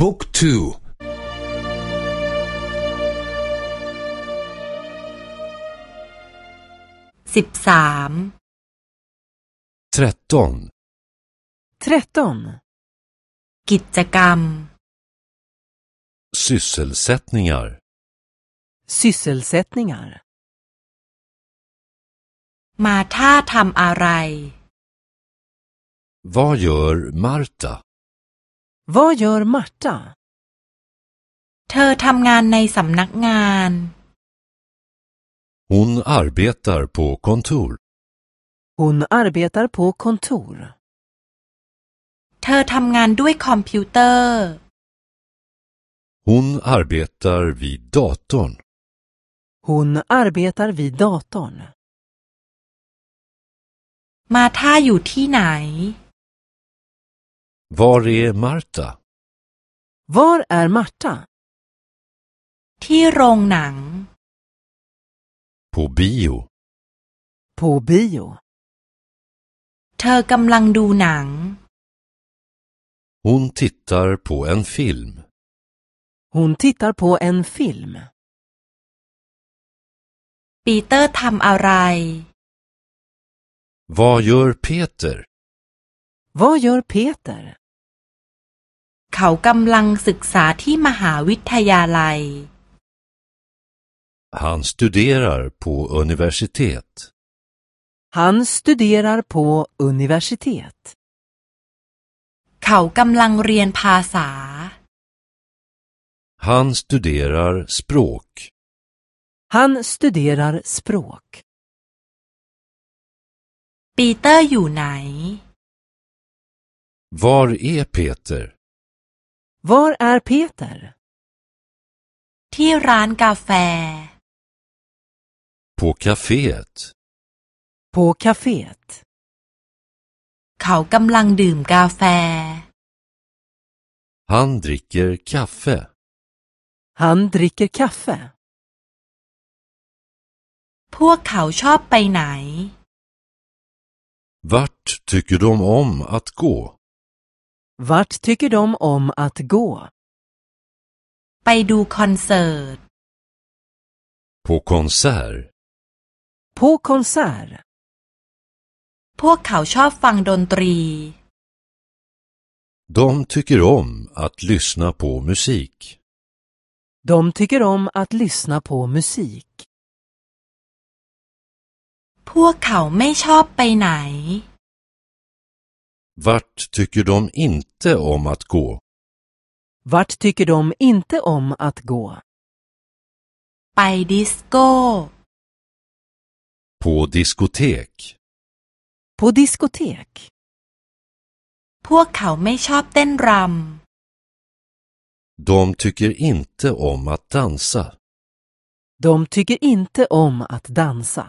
บุ๊กทูสิบสาม tretton 13. กิจกรรม sysselsättningar Sysselsättningar. มาท่าทำอะไร Vad gör Marta? Vad gör Marta? เธอทำงานในสำนักงาน Hon arbetar på kontor. Hon arbetar på kontor. เธอทำงานด้วยคอมพิวเตอร์ Hon arbetar vid datorn. Hon arbetar vid datorn. มาท่าอยู่ที่ไหน Var är Marta? Var är Marta? ที่โรงหนัง På bio. På bio. เธอกำลังดูหนัง Hon tittar på en film. Hon tittar på en film. ปีเตอร์ทำอะไร Vad gör Peter? Vad gör Peter? เขากำลังศึกษาที่มหาวิทยาลัย Han studerar på universitet. Han studerar på universitet. เขากำลังเรียนภาษา Han studerar språk. Han studerar språk. ปีเตอร์อยู่ไหน Var är Peter? Var är Peter? ที่ร้านกาแฟ På kaféet. På kaféet. เขากำลังดื่มกาแฟ Han dricker kaffe. Han dricker kaffe. พวกเขาชอบไปไหน Vart tycker de om att gå? Vart tycker de om att gå? ไปดูคอนเสิร์ต På konsert. På konsert. พวกเขาชอบฟังดนตรี De tycker om att lyssna på musik. De tycker om att lyssna på musik. พวกเขาไม่ชอบไปไหน Vart tycker de inte om att gå? Vart tycker de inte om att gå? ไปดิสโก้ På diskotek. På diskotek. พวกเขาไม่ชอบเต้นร De tycker inte om att dansa. De tycker inte om att dansa.